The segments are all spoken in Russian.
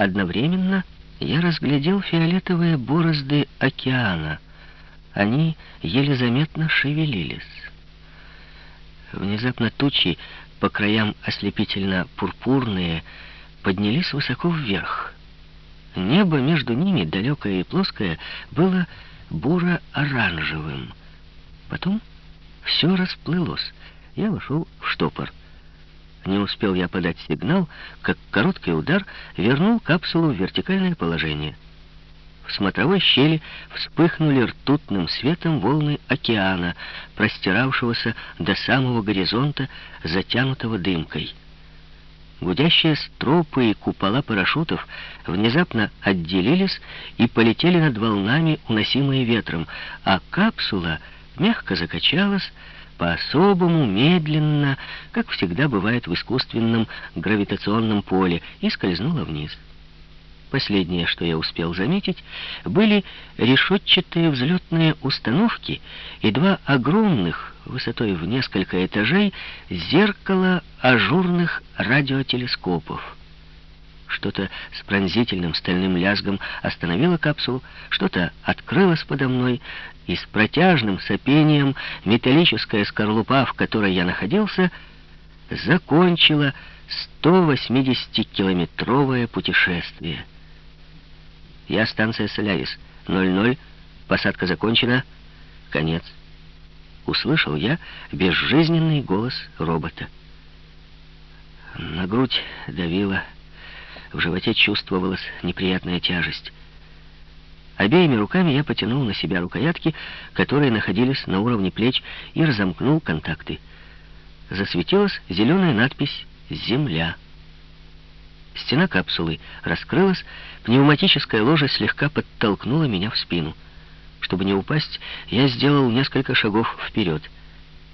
Одновременно я разглядел фиолетовые борозды океана. Они еле заметно шевелились. Внезапно тучи, по краям ослепительно пурпурные, поднялись высоко вверх. Небо между ними, далекое и плоское, было буро-оранжевым. Потом все расплылось. Я вошел в штопор. Не успел я подать сигнал, как короткий удар вернул капсулу в вертикальное положение. В смотровой щели вспыхнули ртутным светом волны океана, простиравшегося до самого горизонта, затянутого дымкой. Гудящие стропы и купола парашютов внезапно отделились и полетели над волнами, уносимые ветром, а капсула мягко закачалась, по-особому, медленно, как всегда бывает в искусственном гравитационном поле, и скользнула вниз. Последнее, что я успел заметить, были решетчатые взлетные установки и два огромных, высотой в несколько этажей, зеркала ажурных радиотелескопов. Что-то с пронзительным стальным лязгом остановило капсулу, что-то открылось подо мной, и с протяжным сопением металлическая скорлупа, в которой я находился, закончила 180-километровое путешествие. Я станция Солярис. 00. Посадка закончена. Конец. Услышал я безжизненный голос робота. На грудь давила в животе чувствовалась неприятная тяжесть. Обеими руками я потянул на себя рукоятки, которые находились на уровне плеч, и разомкнул контакты. Засветилась зеленая надпись «Земля». Стена капсулы раскрылась, пневматическая ложа слегка подтолкнула меня в спину. Чтобы не упасть, я сделал несколько шагов вперед.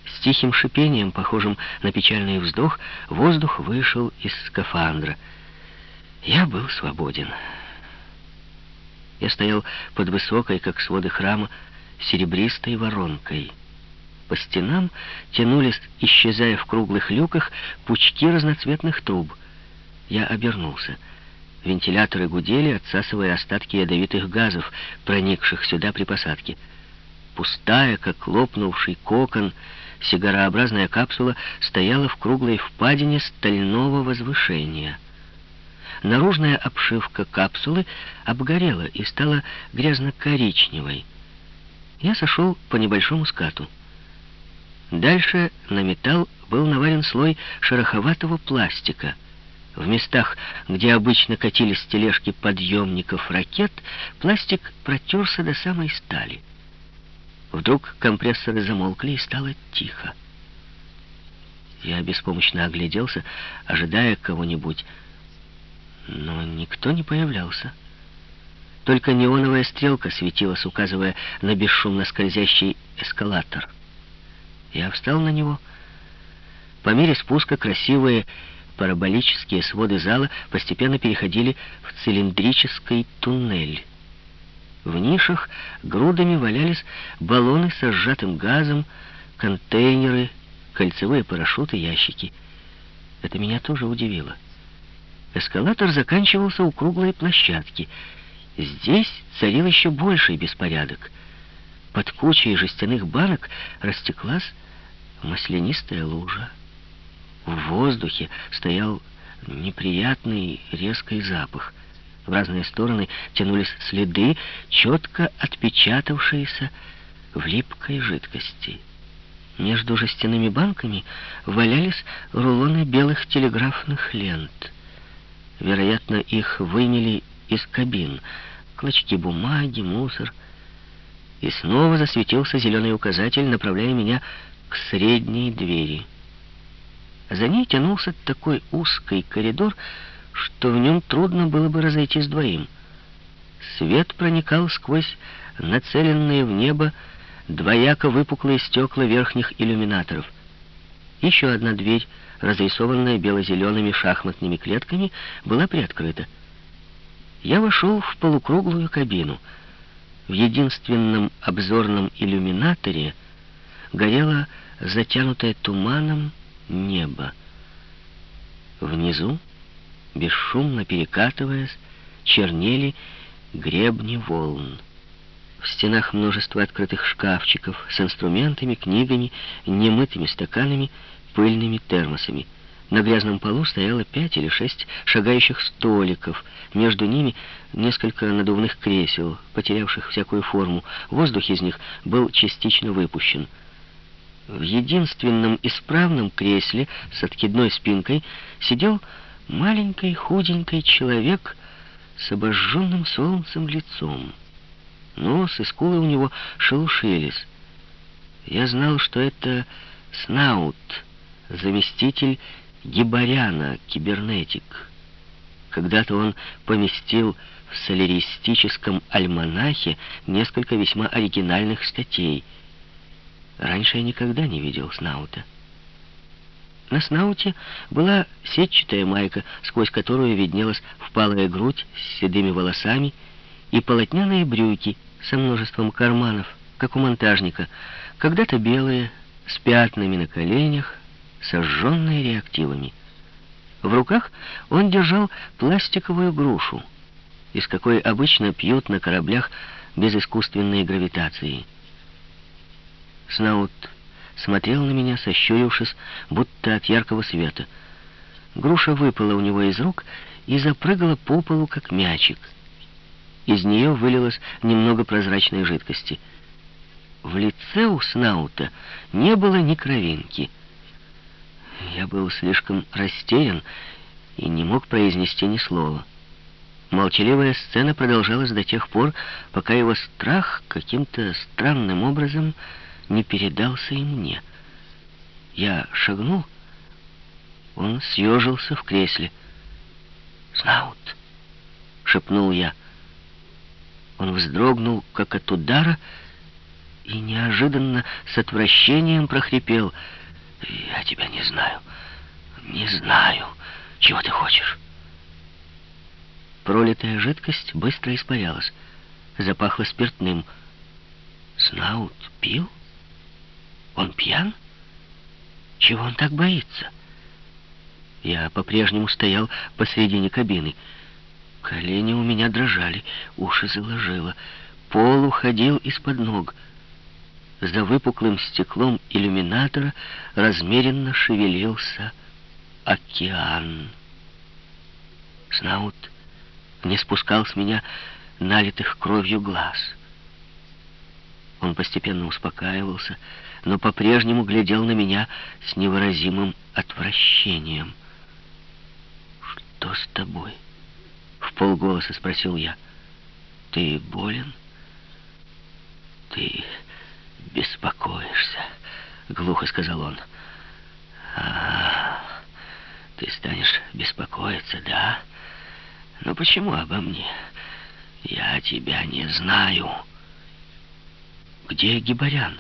С тихим шипением, похожим на печальный вздох, воздух вышел из скафандра — я был свободен. Я стоял под высокой, как своды храма, серебристой воронкой. По стенам тянулись, исчезая в круглых люках, пучки разноцветных труб. Я обернулся. Вентиляторы гудели, отсасывая остатки ядовитых газов, проникших сюда при посадке. Пустая, как лопнувший кокон, сигарообразная капсула стояла в круглой впадине стального возвышения — Наружная обшивка капсулы обгорела и стала грязно-коричневой. Я сошел по небольшому скату. Дальше на металл был наварен слой шероховатого пластика. В местах, где обычно катились тележки подъемников ракет, пластик протерся до самой стали. Вдруг компрессоры замолкли и стало тихо. Я беспомощно огляделся, ожидая кого-нибудь, но никто не появлялся. Только неоновая стрелка светилась, указывая на бесшумно скользящий эскалатор. Я встал на него. По мере спуска красивые параболические своды зала постепенно переходили в цилиндрический туннель. В нишах грудами валялись баллоны со сжатым газом, контейнеры, кольцевые парашюты, ящики. Это меня тоже удивило. Эскалатор заканчивался у круглой площадки. Здесь царил еще больший беспорядок. Под кучей жестяных банок растеклась маслянистая лужа. В воздухе стоял неприятный резкий запах. В разные стороны тянулись следы, четко отпечатавшиеся в липкой жидкости. Между жестяными банками валялись рулоны белых телеграфных лент — Вероятно, их выняли из кабин. Клочки бумаги, мусор. И снова засветился зеленый указатель, направляя меня к средней двери. За ней тянулся такой узкий коридор, что в нем трудно было бы разойтись двоим. Свет проникал сквозь нацеленные в небо двояко выпуклые стекла верхних иллюминаторов. Еще одна дверь разрисованная бело-зелеными шахматными клетками, была приоткрыта. Я вошел в полукруглую кабину. В единственном обзорном иллюминаторе горело затянутое туманом небо. Внизу, бесшумно перекатываясь, чернели гребни волн. В стенах множество открытых шкафчиков с инструментами, книгами, немытыми стаканами, пыльными термосами. На грязном полу стояло пять или шесть шагающих столиков. Между ними несколько надувных кресел, потерявших всякую форму. Воздух из них был частично выпущен. В единственном исправном кресле с откидной спинкой сидел маленький худенький человек с обожженным солнцем лицом. Нос и скулы у него шелушились. Я знал, что это Снаут, заместитель Гибаряна, кибернетик. Когда-то он поместил в соляристическом альманахе несколько весьма оригинальных статей. Раньше я никогда не видел Снаута. На Снауте была сетчатая майка, сквозь которую виднелась впалая грудь с седыми волосами, и полотняные брюки со множеством карманов, как у монтажника, когда-то белые, с пятнами на коленях, сожженные реактивами. В руках он держал пластиковую грушу, из какой обычно пьют на кораблях без искусственной гравитации. Снаут смотрел на меня, сощурившись, будто от яркого света. Груша выпала у него из рук и запрыгала по полу, как мячик. Из нее вылилось немного прозрачной жидкости. В лице у Снаута не было ни кровинки — я был слишком растерян и не мог произнести ни слова. Молчаливая сцена продолжалась до тех пор, пока его страх каким-то странным образом не передался и мне. Я шагнул, он съежился в кресле. «Знаут!» — шепнул я. Он вздрогнул, как от удара, и неожиданно с отвращением прохрипел — я тебя не знаю. Не знаю. Чего ты хочешь? Пролитая жидкость быстро испарялась. Запахло спиртным. Снаут пил? Он пьян? Чего он так боится? Я по-прежнему стоял посредине кабины. Колени у меня дрожали, уши заложило. Пол уходил из-под ног. За выпуклым стеклом иллюминатора размеренно шевелился океан. Снаут не спускал с меня налитых кровью глаз. Он постепенно успокаивался, но по-прежнему глядел на меня с невыразимым отвращением. «Что с тобой?» — полголоса спросил я. «Ты болен?» «Ты беспокоишься», — глухо сказал он. «А, ты станешь беспокоиться, да? Но почему обо мне? Я тебя не знаю». «Где Гибарян?»